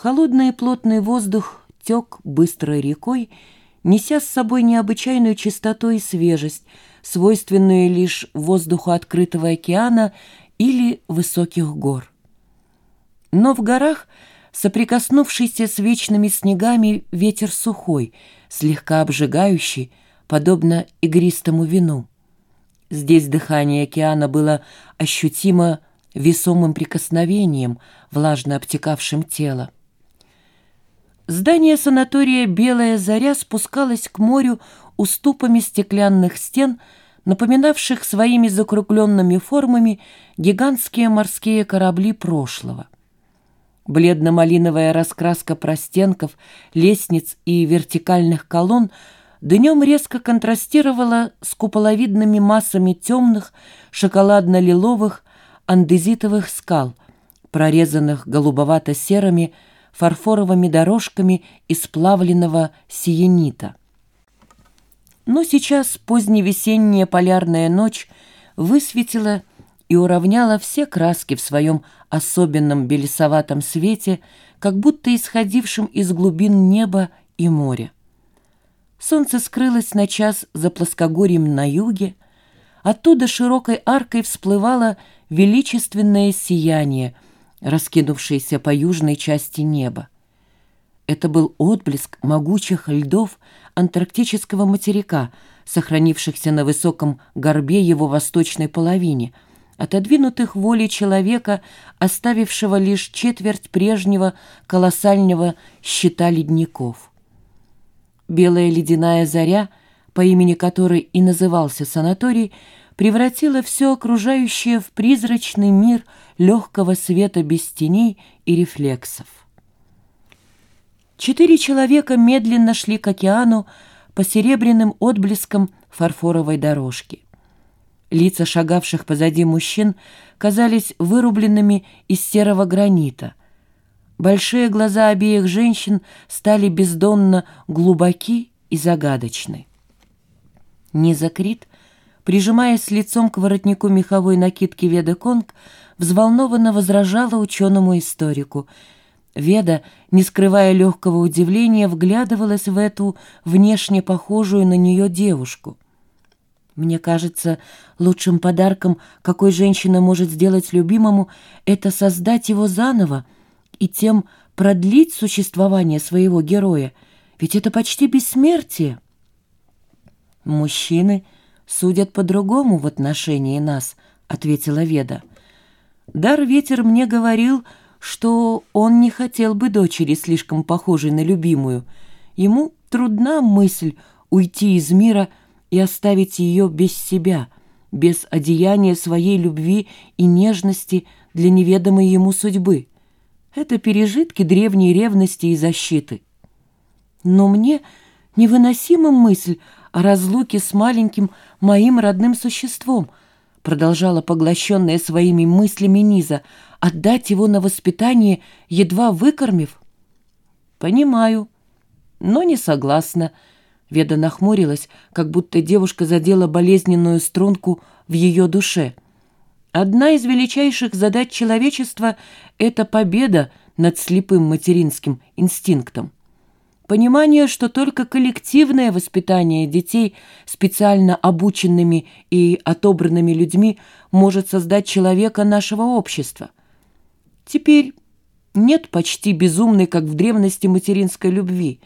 Холодный и плотный воздух тек быстрой рекой, неся с собой необычайную чистоту и свежесть, свойственную лишь воздуху открытого океана или высоких гор. Но в горах, соприкоснувшийся с вечными снегами, ветер сухой, слегка обжигающий, подобно игристому вину. Здесь дыхание океана было ощутимо весомым прикосновением, влажно обтекавшим тело. Здание санатория «Белая заря» спускалось к морю уступами стеклянных стен, напоминавших своими закругленными формами гигантские морские корабли прошлого. Бледно-малиновая раскраска простенков, лестниц и вертикальных колонн днем резко контрастировала с куполовидными массами темных, шоколадно-лиловых, андезитовых скал, прорезанных голубовато-серыми, фарфоровыми дорожками из плавленного сиенита. Но сейчас поздневесенняя полярная ночь высветила и уравняла все краски в своем особенном белесоватом свете, как будто исходившем из глубин неба и моря. Солнце скрылось на час за плоскогорьем на юге, оттуда широкой аркой всплывало величественное сияние — раскинувшиеся по южной части неба. Это был отблеск могучих льдов антарктического материка, сохранившихся на высоком горбе его восточной половине, отодвинутых волей человека, оставившего лишь четверть прежнего колоссального щита ледников. Белая ледяная заря, по имени которой и назывался санаторий, превратила все окружающее в призрачный мир легкого света без теней и рефлексов. Четыре человека медленно шли к океану по серебряным отблескам фарфоровой дорожки. Лица шагавших позади мужчин казались вырубленными из серого гранита. Большие глаза обеих женщин стали бездонно глубоки и загадочны. Низакрит прижимаясь лицом к воротнику меховой накидки Веда Конг, взволнованно возражала ученому-историку. Веда, не скрывая легкого удивления, вглядывалась в эту внешне похожую на нее девушку. Мне кажется, лучшим подарком, какой женщина может сделать любимому, это создать его заново и тем продлить существование своего героя, ведь это почти бессмертие. Мужчины — судят по-другому в отношении нас», — ответила Веда. «Дар ветер мне говорил, что он не хотел бы дочери слишком похожей на любимую. Ему трудна мысль уйти из мира и оставить ее без себя, без одеяния своей любви и нежности для неведомой ему судьбы. Это пережитки древней ревности и защиты. Но мне невыносима мысль о разлуке с маленьким моим родным существом, продолжала поглощенная своими мыслями Низа, отдать его на воспитание, едва выкормив? Понимаю, но не согласна. Веда нахмурилась, как будто девушка задела болезненную струнку в ее душе. Одна из величайших задач человечества — это победа над слепым материнским инстинктом. Понимание, что только коллективное воспитание детей специально обученными и отобранными людьми может создать человека нашего общества. Теперь нет почти безумной, как в древности, материнской любви.